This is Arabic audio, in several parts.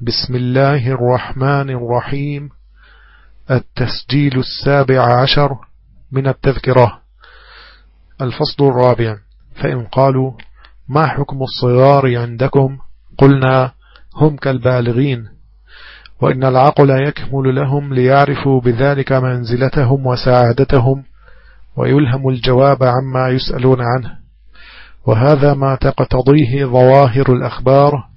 بسم الله الرحمن الرحيم. التسجيل السابع عشر من التذكرة. الفصل الرابع. فإن قالوا ما حكم الصغار عندكم؟ قلنا هم كالبالغين. وإن العقل يكمل لهم ليعرفوا بذلك منزلتهم وسعادتهم ويلهم الجواب عما يسألون عنه. وهذا ما تقتضيه ظواهر الأخبار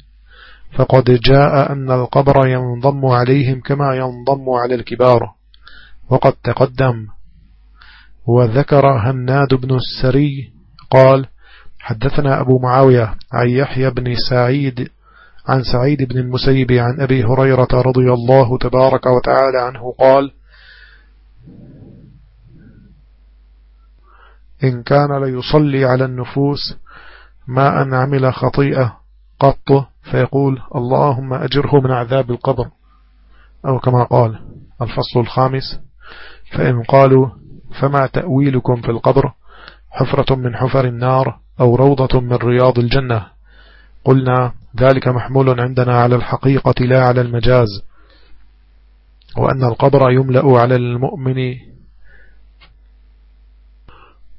فقد جاء أن القبر ينضم عليهم كما ينضم على الكبار وقد تقدم. وذكر هناد بن السري قال حدثنا أبو معاوية عن يحيى بن سعيد عن سعيد بن المسيب عن أبي هريرة رضي الله تبارك وتعالى عنه قال إن كان ليصلي على النفوس ما أن عمل خطيئة قط فيقول اللهم أجره من عذاب القبر. أو كما قال الفصل الخامس فإن قالوا فما تأويلكم في القبر؟ حفرة من حفر النار أو روضة من رياض الجنة. قلنا ذلك محمول عندنا على الحقيقة لا على المجاز. وأن القبر يملأ على المؤمن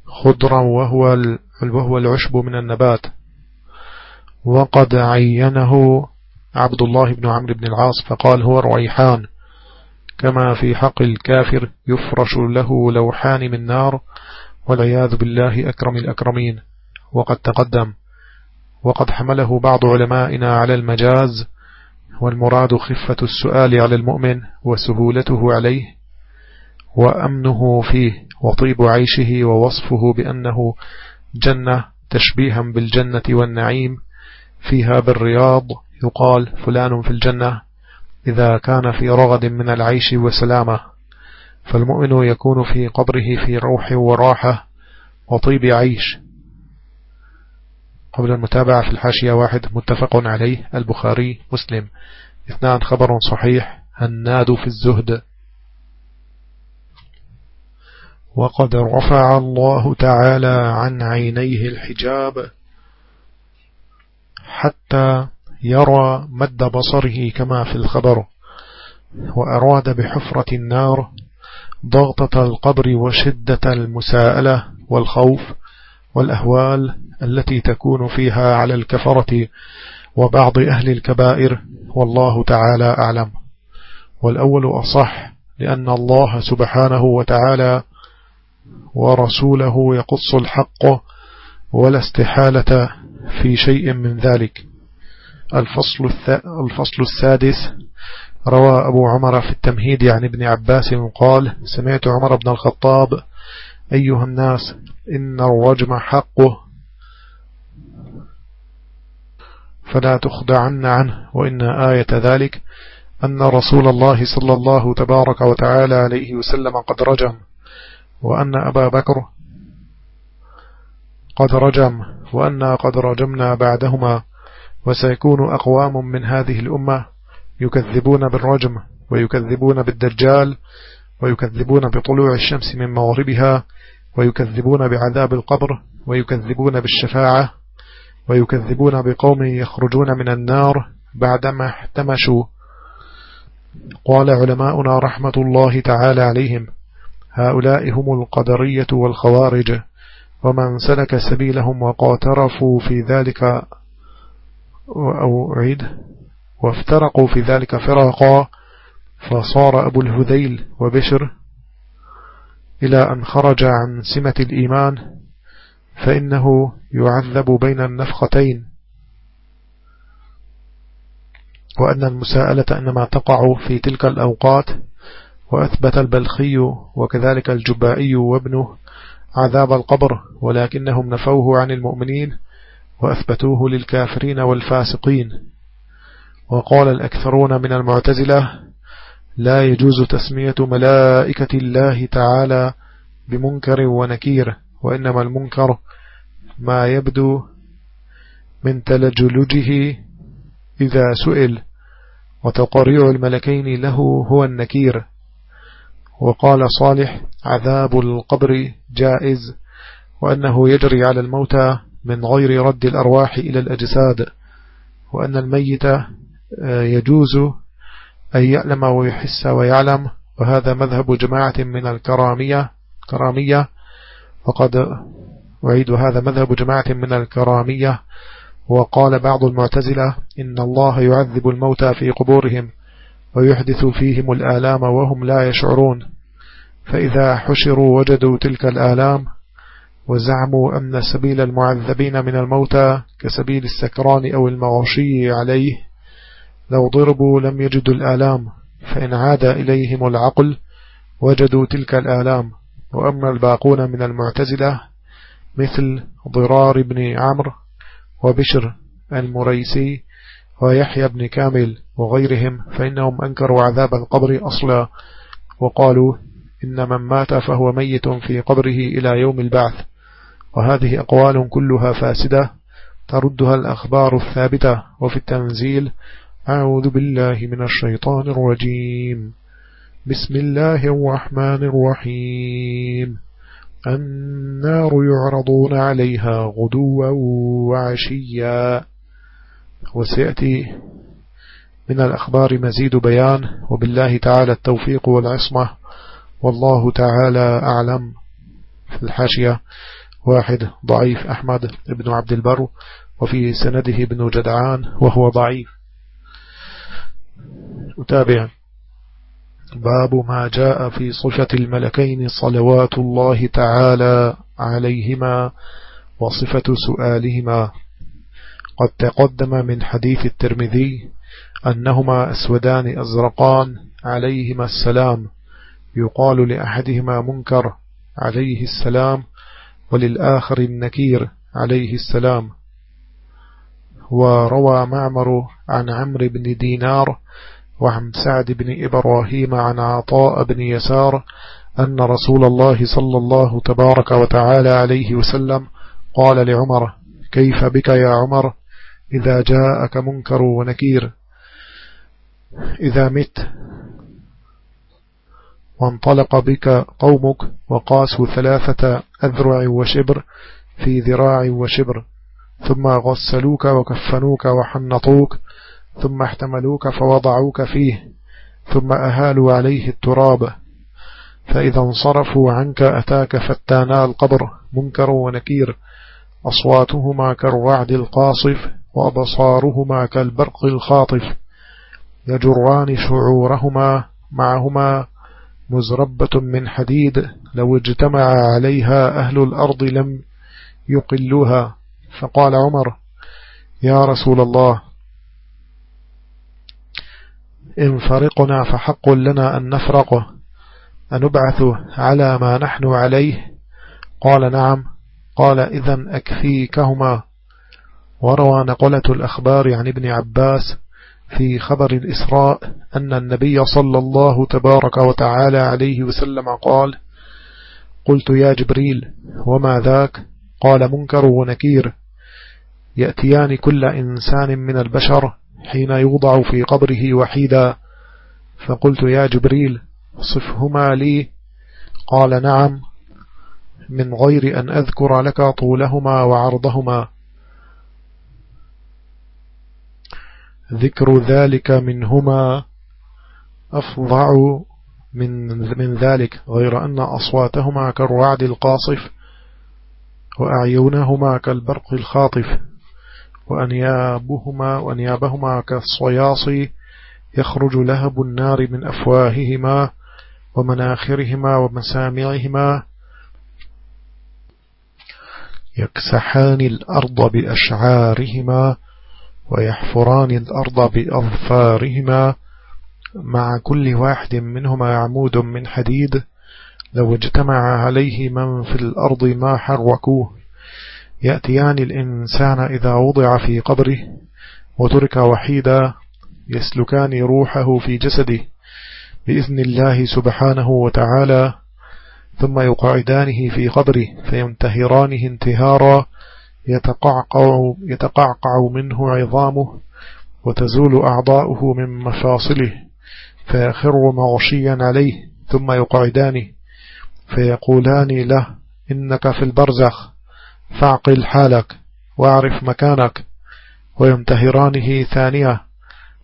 خضرا وهو وهو العشب من النبات. وقد عينه عبد الله بن عمرو بن العاص فقال هو الريحان كما في حق الكافر يفرش له لوحان من نار والعياذ بالله أكرم الأكرمين. وقد تقدم. وقد حمله بعض علمائنا على المجاز والمراد خفة السؤال على المؤمن وسهولته عليه وأمنه فيه وطيب عيشه ووصفه بأنه جنة تشبيها بالجنة والنعيم فيها بالرياض يقال فلان في الجنة إذا كان في رغد من العيش وسلامة فالمؤمن يكون في قبره في روح وراحة وطيب عيش. قبل المتابعة في الحاشية واحد متفق عليه البخاري مسلم. اثنان خبر صحيح هناد في الزهد. وقد رفع الله تعالى عن عينيه الحجاب. حتى يرى مد بصره كما في الخبر وأراد بحفرة النار ضغطة القبر وشدة المساءلة والخوف والأهوال التي تكون فيها على الكفرة وبعض أهل الكبائر والله تعالى أعلم. والأول أصح لأن الله سبحانه وتعالى ورسوله يقص الحق ولا استحالة في شيء من ذلك. الفصل, الفصل السادس. روى أبو عمر في التمهيد عن ابن عباس قال سمعت عمر بن الخطاب أيها الناس إن الرجم حقه فلا تخدعن عنه وإن آية ذلك أن رسول الله صلى الله تبارك وتعالى عليه وسلم قد رجم. وأن أبا بكر قد رجم وأنا قد رجمنا بعدهما وسيكون أقوام من هذه الأمة يكذبون بالرجم ويكذبون بالدجال ويكذبون بطلوع الشمس من مغربها ويكذبون بعذاب القبر ويكذبون بالشفاعة ويكذبون بقوم يخرجون من النار بعدما احتمشوا. قال علماؤنا رحمة الله تعالى عليهم هؤلاء هم القدرية والخوارج. ومن سلك سبيلهم وقاترفوا في ذلك أو عيد وافترقوا في ذلك فرقا فصار أبو الهذيل وبشر إلى أن خرج عن سمة الإيمان فإنه يعذب بين النفختين. وأن المساءلة إنما تقع في تلك الأوقات وأثبت البلخي وكذلك الجبائي وابنه عذاب القبر ولكنهم نفوه عن المؤمنين وأثبتوه للكافرين والفاسقين. وقال الأكثرون من المعتزلة لا يجوز تسمية ملائكة الله تعالى بمنكر ونكير وإنما المنكر ما يبدو من تلجلجه إذا سئل وتقريع الملكين له هو النكير. وقال صالح عذاب القبر جائز وأنه يجري على الموتى من غير رد الأرواح إلى الأجساد وأن الميت آه، يجوز أن يعلم ويحس ويعلم وهذا مذهب جماعة من الكرامية كرامية وقد أعيد هذا مذهب جماعة من الكرامية وقال بعض المعتزلة إن الله يعذب الموتى في قبورهم ويحدث فيهم الآلام وهم لا يشعرون. فإذا حشروا وجدوا تلك الآلام وزعموا أن سبيل المعذبين من الموتى كسبيل السكران أو المغشي عليه لو ضربوا لم يجدوا الآلام فإن عاد إليهم العقل وجدوا تلك الآلام. وأما الباقون من المعتزلة مثل ضرار بن عمرو وبشر المريسي ويحيى بن كامل وغيرهم فإنهم أنكروا عذاب القبر أصلا وقالوا إن من مات فهو ميت في قبره إلى يوم البعث وهذه أقوال كلها فاسدة تردها الأخبار الثابتة. وفي التنزيل أعوذ بالله من الشيطان الرجيم. بسم الله الرحمن الرحيم. النار يعرضون عليها غدوا وعشيا. وسيأتي من الأخبار مزيد بيان وبالله تعالى التوفيق والعصمة والله تعالى أعلم. في الحاشية واحد ضعيف أحمد بن عبد البر وفي سنده ابن جدعان وهو ضعيف. أتابع باب ما جاء في صفة الملكين صلوات الله تعالى عليهما وصفة سؤالهما. قد تقدم من حديث الترمذي أنهما أسودان أزرقان عليهما السلام يقال لأحدهما منكر عليه السلام وللآخر النكير عليه السلام. وروى معمر عن عمرو بن دينار وعن سعد بن إبراهيم عن عطاء بن يسار أن رسول الله صلى الله تبارك وتعالى عليه وسلم قال لعمر كيف بك يا عمر؟ إذا جاءك منكر ونكير إذا مت وانطلق بك قومك وقاسوا ثلاثة أذرع وشبر في ذراع وشبر ثم غسلوك وكفنوك وحنطوك ثم احتملوك فوضعوك فيه ثم أهالوا عليه التراب. فإذا انصرفوا عنك أتاك فتانا القبر منكر ونكير أصواتهما كالرعد القاصف. وأبصارهما كالبرق الخاطف يجران شعورهما معهما مزربة من حديد لو اجتمع عليها أهل الأرض لم يقلوها. فقال عمر يا رسول الله إن فرقنا فحق لنا أن نفرقه أنبعث على ما نحن عليه. قال نعم. قال إذا أكفيكهما. وروى نقلة الأخبار عن ابن عباس في خبر الإسراء أن النبي صلى الله تبارك وتعالى عليه وسلم قال قلت يا جبريل وما ذاك؟ قال منكر ونكير. يأتيان كل إنسان من البشر حين يوضع في قبره وحيدا. فقلت يا جبريل صفهما لي؟ قال نعم من غير أن أذكر لك طولهما وعرضهما. ذكر ذلك منهما أفضع من, من ذلك غير أن أصواتهما كالرعد القاصف وأعينهما كالبرق الخاطف وأنيابهما, وأنيابهما كالصياص يخرج لهب النار من أفواههما ومناخرهما ومسامعهما. يكسحان الأرض بأشعارهما ويحفران الأرض بأظفارهما مع كل واحد منهما عمود من حديد. لو اجتمع عليه من في الأرض ما حركوه. يأتيان الإنسان إذا وضع في قبره وترك وحيدا يسلكان روحه في جسده بإذن الله سبحانه وتعالى. ثم يقعدانه في قبره فينتهرانه انتهارا يتقعقع, يتقعقع منه عظامه وتزول أعضاؤه من مفاصله فيخر مغشيا عليه ثم يقعدانه فيقولان له إنك في البرزخ فاعقل حالك واعرف مكانك. وينتهرانه ثانية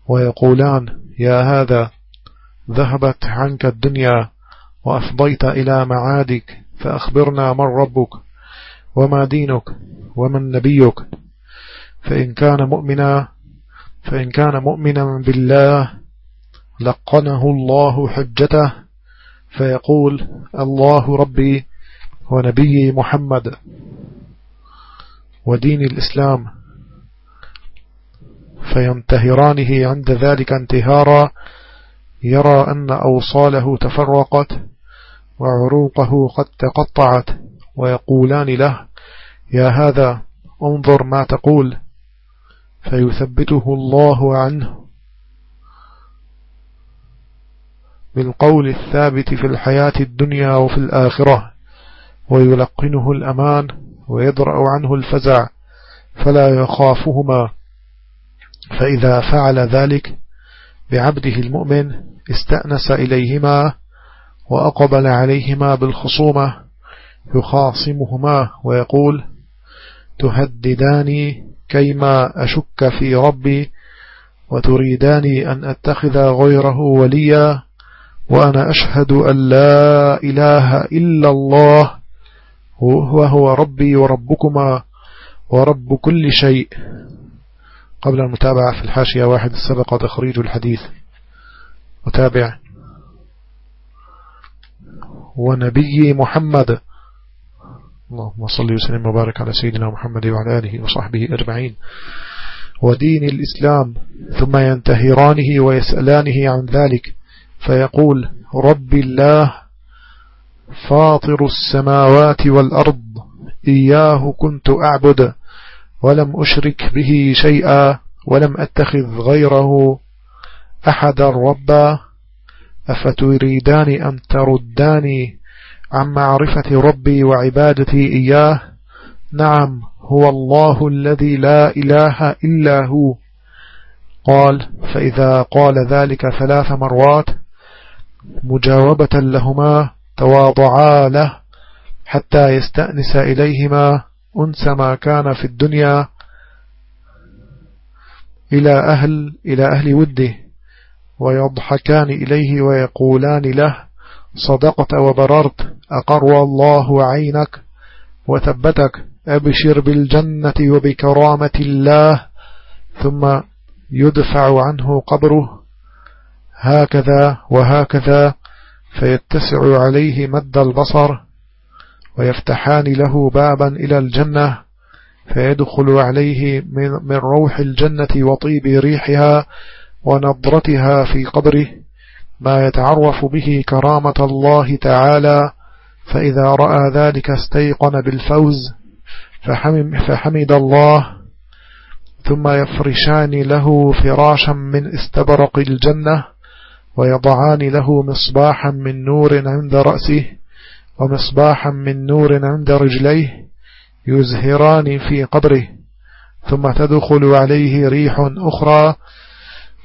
ويقولان يا هذا ذهبت عنك الدنيا وأفضيت إلى معادك فأخبرنا من ربك وما دينك. ومن نبيك؟ فإن كان مؤمنا فإن كان مؤمنا بالله لقنه الله حجته فيقول الله ربي ونبي محمد. ودين الإسلام فينتهرانه عند ذلك انتهارا يرى أن أوصاله تفرقت وعروقه قد تقطعت ويقولان له يا هذا انظر ما تقول. فيثبته الله عنه. بالقول الثابت في الحياة الدنيا وفي الآخرة. ويلقنه الأمان ويدرأ عنه الفزع فلا يخافهما. فإذا فعل ذلك بعبده المؤمن استأنس إليهما وأقبل عليهما بالخصومة يخاصمهما ويقول تهدداني كيما أشك في ربي وتريداني أن أتخذ غيره وليا وأنا أشهد أن لا إله إلا الله وهو ربي وربكما ورب كل شيء. قبل المتابعة في الحاشية واحد سبق تخريج الحديث. متابع. ونبي محمد. اللهم صل وسلم وبارك على سيدنا محمد وعلى آله وصحبه أجمعين. ودين الإسلام ثم ينتهرانه ويسألانه عن ذلك فيقول رب الله فاطر السماوات والأرض إياه كنت أعبد ولم أشرك به شيئا ولم أتخذ غيره أحدا ربا أفتريدان أن ترداني عن معرفة ربي وعبادتي إياه. نعم هو الله الذي لا إله إلا هو. قال فإذا قال ذلك ثلاث مرات مجاوبة لهما تواضعا له حتى يستأنس إليهما أنس ما كان في الدنيا إلى أهل, إلى أهل وده ويضحكان إليه ويقولان له صدقت وبررت أقر الله عينك وثبتك أبشر بالجنة وبكرامة الله ثم يدفع عنه قبره هكذا وهكذا فيتسع عليه مد البصر ويفتحان له بابا إلى الجنة فيدخل عليه من, روح الجنة وطيب ريحها ونظرتها في قبره. ما يتعرف به كرامة الله تعالى فإذا رأى ذلك استيقن بالفوز فحمد الله ثم يفرشان له فراشا من استبرق الجنة ويضعان له مصباحا من نور عند رأسه ومصباحا من نور عند رجليه يزهران في قبره ثم تدخل عليه ريح أخرى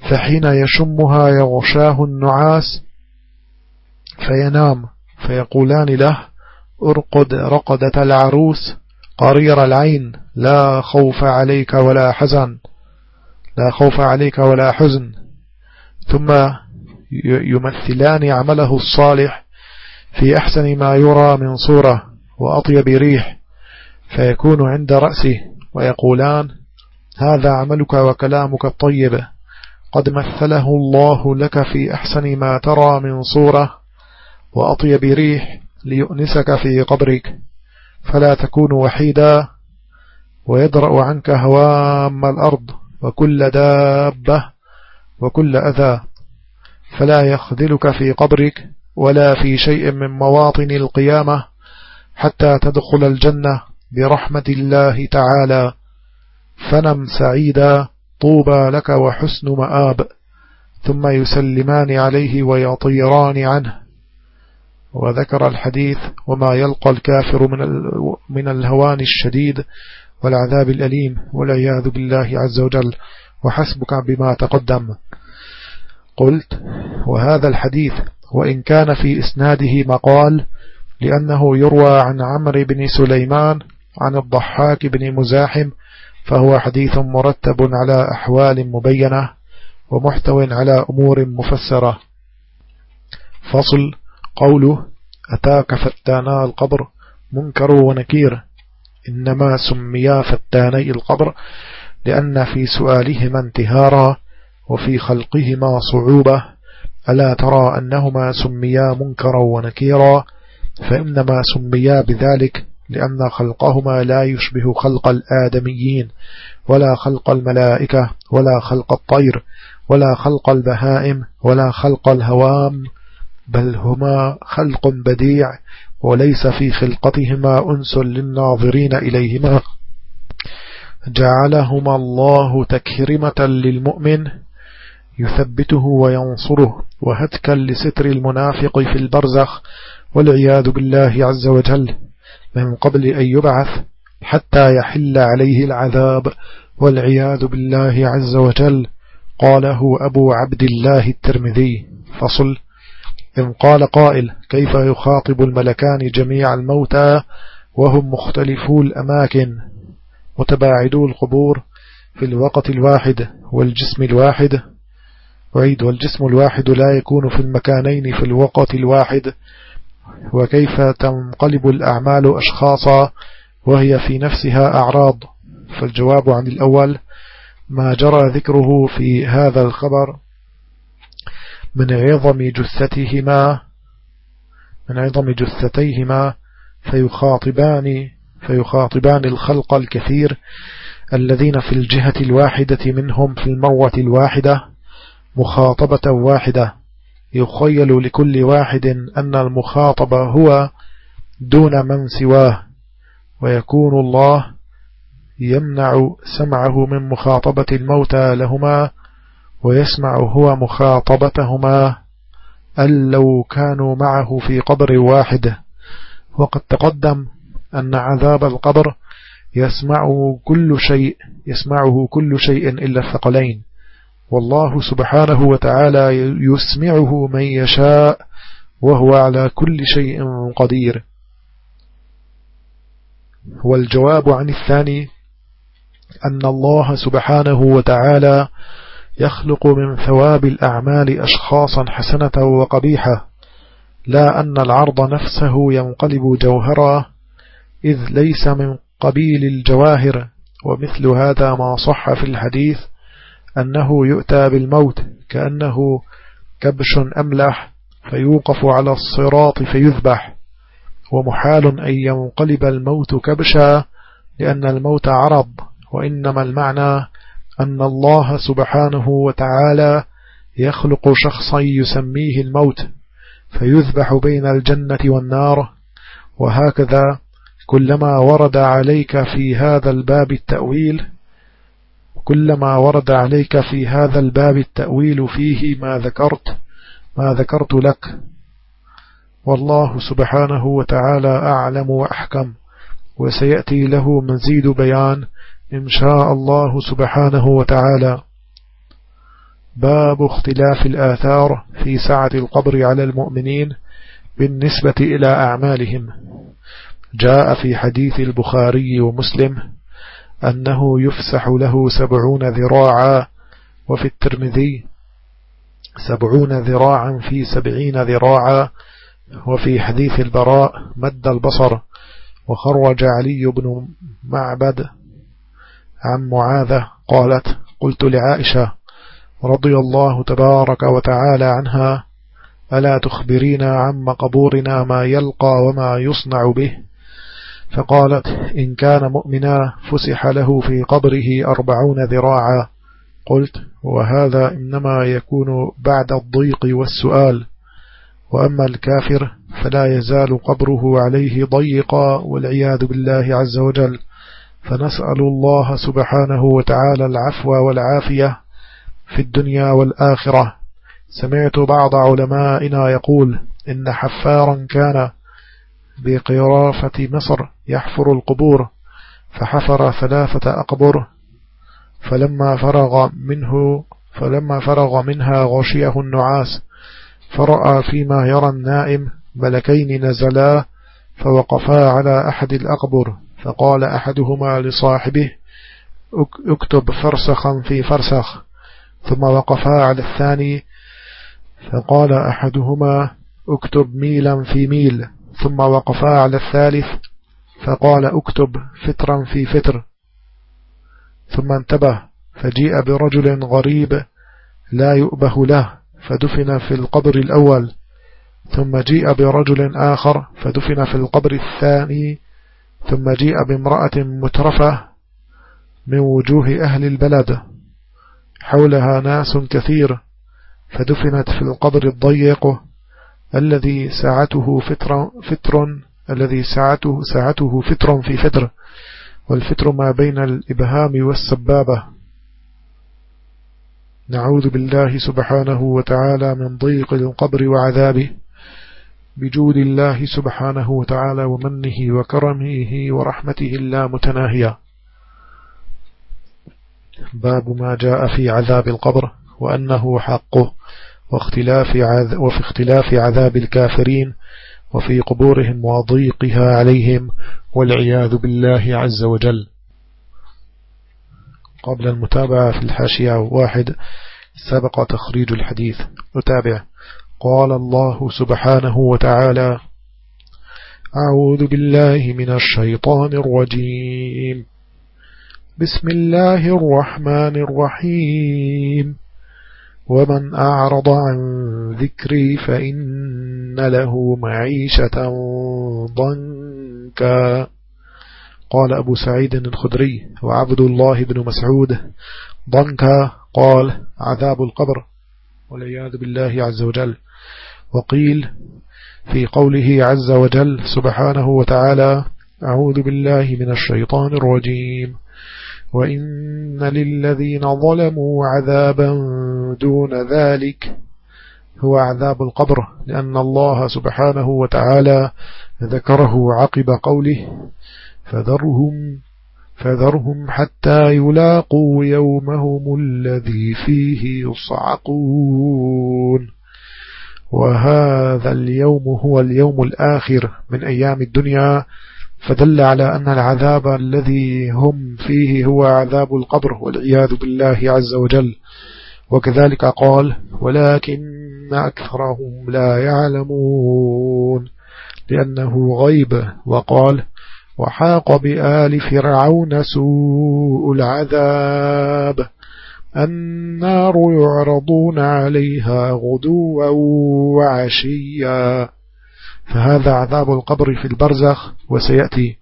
فحين يشمها يغشاه النعاس فينام فيقولان له ارقد رقدة العروس قرير العين لا خوف عليك ولا حزن لا خوف عليك ولا حزن. ثم يمثلان عمله الصالح في أحسن ما يرى من صورة وأطيب ريح فيكون عند رأسه ويقولان هذا عملك وكلامك الطيب. قد مثله الله لك في أحسن ما ترى من صورة وأطيب ريح ليؤنسك في قبرك فلا تكون وحيدا ويدرأ عنك هوام الأرض وكل دابة وكل أذى فلا يخذلك في قبرك ولا في شيء من مواطن القيامة حتى تدخل الجنة برحمة الله تعالى فنم سعيدا. طوبى لك وحسن مآب ثم يسلمان عليه ويطيران عنه. وذكر الحديث وما يلقى الكافر من من الهوان الشديد والعذاب الأليم والعياذ بالله عز وجل. وحسبك بما تقدم. قلت وهذا الحديث وإن كان في إسناده مقال لأنه يروى عن عمرو بن سليمان عن الضحاك بن مزاحم فهو حديث مرتب على أحوال مبينة ومحتو على أمور مفسرة. فصل قوله أتاك فتانا القبر منكر ونكير. إنما سميا فتاني القبر لأن في سؤالهما انتهارا وفي خلقهما صعوبة. ألا ترى أنهما سميا منكرا ونكيرا؟ فإنما سميا بذلك لأن خلقهما لا يشبه خلق الآدميين ولا خلق الملائكة ولا خلق الطير ولا خلق البهائم ولا خلق الهوام بل هما خلق بديع وليس في خلقتهما أنس للناظرين إليهما. جعلهما الله تكرمة للمؤمن يثبته وينصره وهتكا لستر المنافق في البرزخ والعياذ بالله عز وجل. من قبل أن يبعث حتى يحل عليه العذاب والعياذ بالله عز وجل. قاله أبو عبد الله الترمذي. فصل. إن قال قائل كيف يخاطب الملكان جميع الموتى وهم مختلفو الأماكن؟ متباعدو القبور في الوقت الواحد والجسم الواحد. وعيد والجسم الواحد لا يكون في المكانين في الوقت الواحد وكيف تنقلب الأعمال أشخاصا وهي في نفسها أعراض؟ فالجواب عن الأول ما جرى ذكره في هذا الخبر من عظم جثتهما من عظم جثتيهما فيخاطبان فيخاطبان الخلق الكثير الذين في الجهة الواحدة منهم في المروة الواحدة مخاطبة واحدة. يخيل لكل واحد أن المخاطب هو دون من سواه ويكون الله يمنع سمعه من مخاطبة الموتى لهما ويسمع هو مخاطبتهما أن لو كانوا معه في قبر واحد. وقد تقدم أن عذاب القبر يسمعه كل شيء يسمعه كل شيء إلا الثقلين. والله سبحانه وتعالى يسمعه من يشاء وهو على كل شيء قدير. والجواب عن الثاني أن الله سبحانه وتعالى يخلق من ثواب الأعمال أشخاصا حسنة وقبيحة لا أن العرض نفسه ينقلب جوهرا إذ ليس من قبيل الجواهر ومثل هذا ما صح في الحديث أنه يؤتى بالموت كأنه كبش أملح فيوقف على الصراط فيذبح. ومحال أن ينقلب الموت كبشا لأن الموت عرض وإنما المعنى أن الله سبحانه وتعالى يخلق شخصا يسميه الموت فيذبح بين الجنة والنار. وهكذا كلما ورد عليك في هذا الباب التأويل كلما ورد عليك في هذا الباب التأويل فيه ما ذكرت ما ذكرت لك. والله سبحانه وتعالى أعلم وأحكم وسيأتي له مزيد بيان إن شاء الله سبحانه وتعالى. باب اختلاف الآثار في سعة القبر على المؤمنين بالنسبة إلى أعمالهم. جاء في حديث البخاري ومسلم أنه يفسح له سبعون ذراعا وفي الترمذي سبعون ذراعا في سبعين ذراعا وفي حديث البراء مد البصر وخرج علي بن معبد عن معاذة قالت قلت لعائشة رضي الله تبارك وتعالى عنها ألا تخبرينا عن قبورنا ما يلقى وما يصنع به؟ فقالت إن كان مؤمنا فسح له في قبره أربعون ذراعا. قلت وهذا إنما يكون بعد الضيق والسؤال. وأما الكافر فلا يزال قبره عليه ضيقا والعياذ بالله عز وجل. فنسأل الله سبحانه وتعالى العفو والعافية في الدنيا والآخرة. سمعت بعض علمائنا يقول إن حفارا كان بقرافة مصر يحفر القبور فحفر ثلاثة أقبر فلما فرغ منه فلما فرغ منها غشيه النعاس فرأى فيما يرى النائم ملكين نزلا فوقفا على أحد الأقبر فقال أحدهما لصاحبه اكتب فرسخا في فرسخ. ثم وقفا على الثاني فقال أحدهما اكتب ميلا في ميل. ثم وقفا على الثالث فقال اكتب فترا في فتر. ثم انتبه فجيء برجل غريب لا يؤبه له فدفن في القبر الأول. ثم جيء برجل آخر فدفن في القبر الثاني. ثم جيء بامرأة مترفة من وجوه أهل البلد حولها ناس كثير فدفنت في القبر الضيق. الذي ساعته فتر, فتر الذي ساعته, ساعته فتر في فتر والفتر ما بين الإبهام والسبابة. نعوذ بالله سبحانه وتعالى من ضيق القبر وعذابه بجود الله سبحانه وتعالى ومنه وكرمه ورحمته اللا متناهية باب ما جاء في عذاب القبر وأنه حقه. واختلاف عذ وفي اختلاف عذاب الكافرين وفي قبورهم وضيقها عليهم والعياذ بالله عز وجل. قبل المتابعة في الحاشية واحد سبق تخريج الحديث. نتابع قال الله سبحانه وتعالى أعوذ بالله من الشيطان الرجيم. بسم الله الرحمن الرحيم. ومن أعرض عن ذكري فإن له معيشة ضنكا. قال أبو سعيد الخدري وعبد الله بن مسعود ضنكا. قال عذاب القبر والعياذ بالله عز وجل. وقيل في قوله عز وجل سبحانه وتعالى أعوذ بالله من الشيطان الرجيم. وإن للذين ظلموا عذابا دون ذلك هو عذاب القبر لأن الله سبحانه وتعالى ذكره عقب قوله فذرهم فذرهم حتى يلاقوا يومهم الذي فيه يصعقون. وهذا اليوم هو اليوم الآخر من أيام الدنيا فدل على أن العذاب الذي هم فيه هو عذاب القبر والعياذ بالله عز وجل. وكذلك قال ولكن أكثرهم لا يعلمون لأنه غيب وقال وحاق بآل فرعون سوء العذاب النار يعرضون عليها غدوا وعشيا فهذا عذاب القبر في البرزخ وسيأتي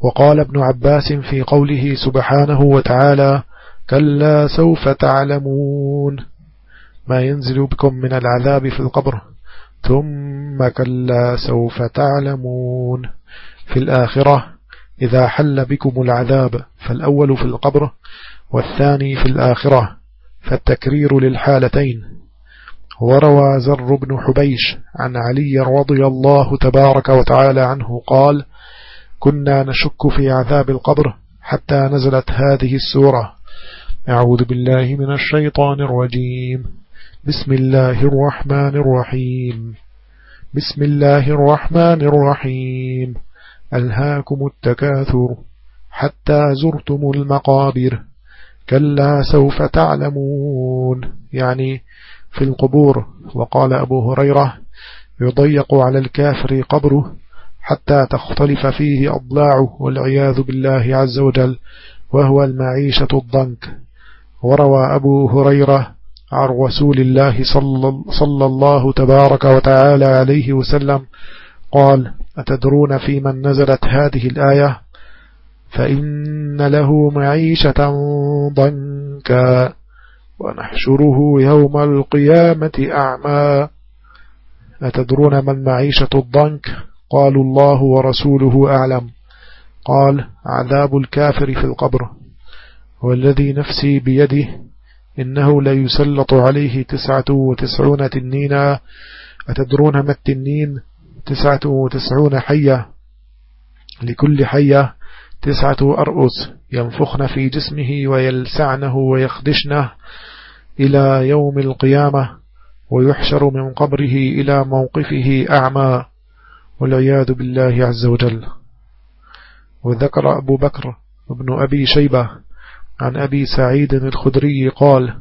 وقال ابن عباس في قوله سبحانه وتعالى كلا سوف تعلمون ما ينزل بكم من العذاب في القبر. ثم كلا سوف تعلمون في الآخرة إذا حل بكم العذاب فالأول في القبر والثاني في الآخرة فالتكرير للحالتين. وروى زر بن حبيش عن علي رضي الله تبارك وتعالى عنه قال كنا نشك في عذاب القبر حتى نزلت هذه السورة. أعوذ بالله من الشيطان الرجيم. بسم الله الرحمن الرحيم. بسم الله الرحمن الرحيم. ألهاكم التكاثر حتى زرتم المقابر. كلا سوف تعلمون. يعني في القبور. وقال أبو هريرة يضيق على الكافر قبره حتى تختلف فيه أضلاعه والعياذ بالله عز وجل. وهو المعيشة الضنك. وروى أبو هريرة عن رسول الله صلى الله تبارك وتعالى عليه وسلم قال أتدرون في من نزلت هذه الآية؟ فإن له معيشة ضنكا ونحشره يوم القيامة أعمى. أتدرون من معيشة الضنك؟ قالوا الله ورسوله أعلم. قال عذاب الكافر في القبر. والذي نفسي بيده إنه لا يسلط عليه تسعة وتسعون تنينا. أتدرون ما التنين؟ تسعة وتسعون حية. لكل حية تسعة أرؤس ينفخن في جسمه ويلسعنه ويخدشنه إلى يوم القيامة ويحشر من قبره إلى موقفه أعمى. والعياذ بالله عز وجل. وذكر أبو بكر ابن أبي شيبة عن أبي سعيد الخدري قال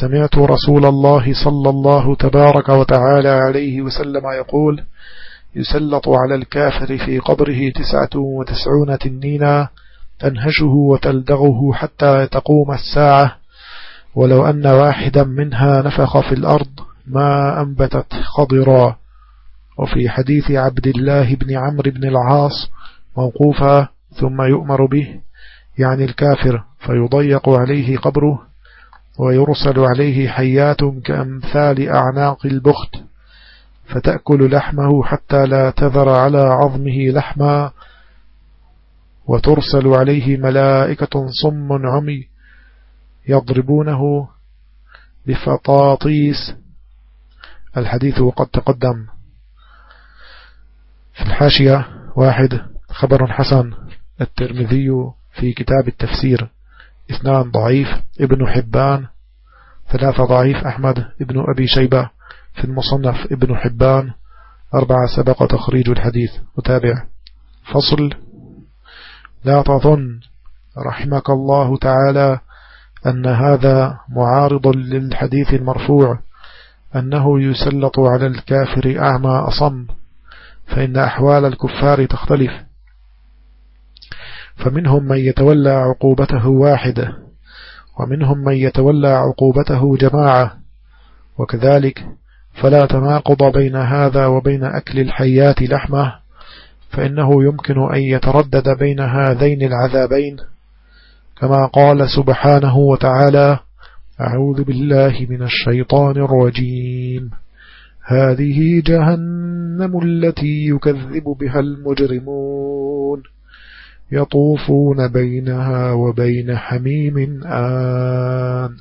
سمعت رسول الله صلى الله تبارك وتعالى عليه وسلم يقول يسلط على الكافر في قبره تسعة وتسعون تنينا تنهشه وتلدغه حتى تقوم الساعة. ولو أن واحدا منها نفخ في الأرض ما أنبتت خضرا. وفي حديث عبد الله بن عمرو بن العاص موقوفا ثم يؤمر به يعني الكافر فيضيق عليه قبره ويرسل عليه حيات كأمثال أعناق البخت فتأكل لحمه حتى لا تذر على عظمه لحما وترسل عليه ملائكة صم عمي يضربونه بفطاطيس. الحديث وقد تقدم. في الحاشية واحد خبر حسن. الترمذي في كتاب التفسير. اثنان ضعيف ابن حبان ثلاثة ضعيف أحمد ابن أبي شيبة في المصنف ابن حبان أربعة سبق تخريج الحديث. متابع. فصل. لا تظن رحمك الله تعالى أن هذا معارض للحديث المرفوع أنه يسلط على الكافر أعمى أصم فإن أحوال الكفار تختلف. فمنهم من يتولى عقوبته واحدة ومنهم من يتولى عقوبته جماعة. وكذلك فلا تناقض بين هذا وبين أكل الحيات لحمة فإنه يمكن أن يتردد بين هذين العذابين. كما قال سبحانه وتعالى أعوذ بالله من الشيطان الرجيم. هذه جهنم التي يكذب بها المجرمون. يطوفون بينها وبين حميم آن.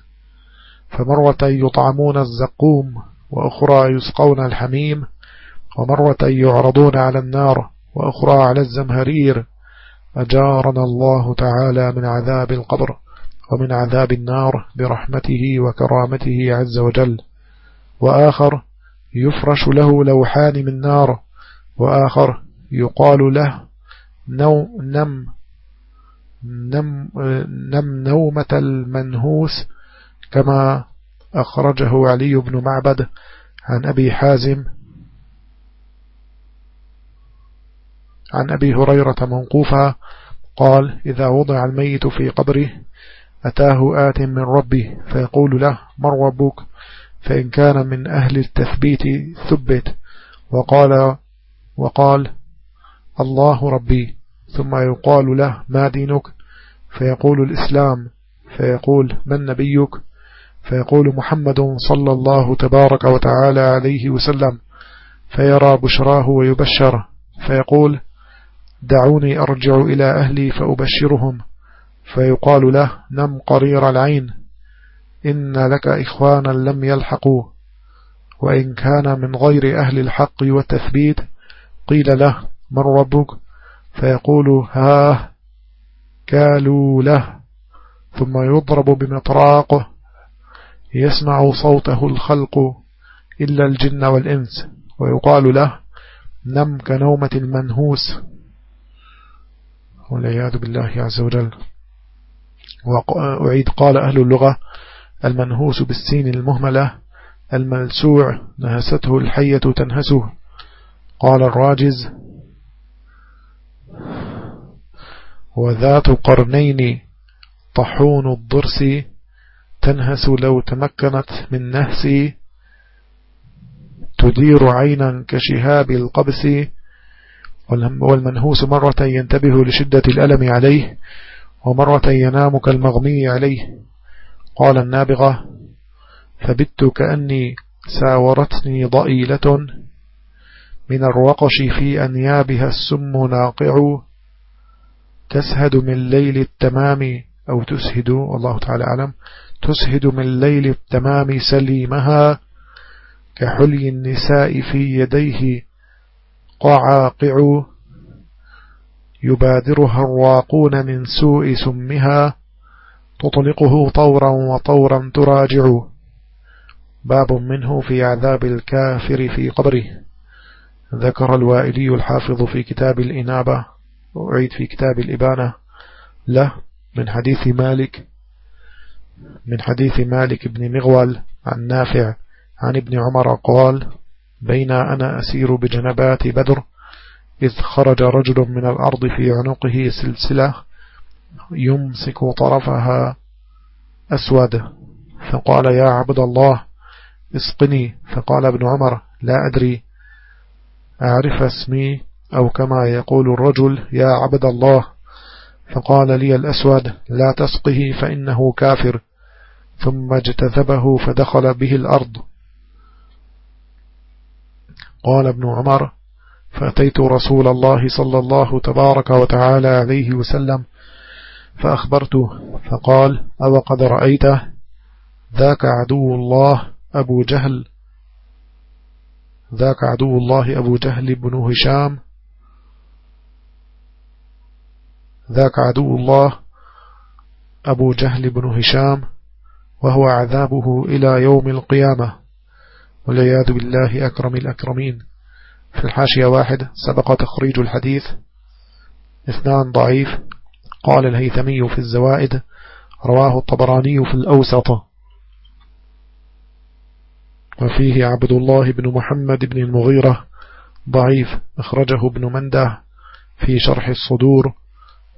فمرة يطعمون الزقوم وأخرى يسقون الحميم ومرة يعرضون على النار وأخرى على الزمهرير. أجارنا الله تعالى من عذاب القبر ومن عذاب النار برحمته وكرامته عز وجل. وآخر يفرش له لوحان من نار. وآخر يقال له نو نم نم, نم نومة المنهوس كما أخرجه علي بن معبد عن أبي حازم عن أبي هريرة منقوفا قال إذا وضع الميت في قبره أتاه آت من ربه فيقول له من ربك؟ فإن كان من أهل التثبيت ثبت وقال وقال الله ربي. ثم يقال له ما دينك؟ فيقول الإسلام فيقول من نبيك؟ فيقول محمد صلى الله تبارك وتعالى عليه وسلم. فيرى بشراه ويبشر. فيقول دعوني أرجع إلى أهلي فأبشرهم. فيقال له نم قرير العين. إن لك إخوانا لم يلحقوا. وإن كان من غير أهل الحق والتثبيت قيل له من ربك؟ فيقول ها كالوا له ثم يضرب بمطراقه يسمع صوته الخلق إلا الجن والإنس ويقال له نم كنومة المنهوس والعياذ بالله عز وجل. وأعيد قال أهل اللغة المنهوس بالسين المهملة الملسوع نهسته الحية تنهسه. قال الراجز وذات قرنين طحون الضرس تنهس لو تمكنت من نهس تدير عينا كشهاب القبس والمنهوس مرة ينتبه لشدة الألم عليه ومرة ينام كالمغمي عليه. قال النابغة فبت كأني ساورتني ضئيلة من الرقش في أنيابها السم ناقع تسهد من ليل التمام أو تسهد والله تعالى أعلم تسهد من ليل التمام سليمها كحلي النساء في يديه قعاقع يبادرها الراقون من سوء سمها تطلقه طورا وطورا تراجع. باب منه في عذاب الكافر في قبره. ذكر الوائلي الحافظ في كتاب الإنابة. وعيد في كتاب الإبانة له من حديث مالك من حديث مالك بن مغول عن نافع عن ابن عمر قال بين أنا أسير بجنبات بدر إذ خرج رجل من الأرض في عنقه سلسلة يمسك طرفها أسود فقال يا عبد الله اسقني فقال ابن عمر لا أدري أعرف اسمي أو كما يقول الرجل يا عبد الله. فقال لي الأسود لا تسقه فإنه كافر. ثم اجتذبه فدخل به الأرض. قال ابن عمر فأتيت رسول الله صلى الله تبارك وتعالى عليه وسلم فأخبرته فقال أو قد رأيته ذاك عدو الله أبو جهل ذاك عدو الله أبو جهل بن هشام ذاك عدو الله أبو جهل بن هشام وهو عذابه إلى يوم القيامة. والعياذ بالله أكرم الأكرمين. في الحاشية واحد سبق تخريج الحديث. اثنان ضعيف. قال الهيثمي في الزوائد رواه الطبراني في الأوسط. وفيه عبد الله بن محمد بن المغيرة ضعيف. أخرجه ابن مندة في شرح الصدور.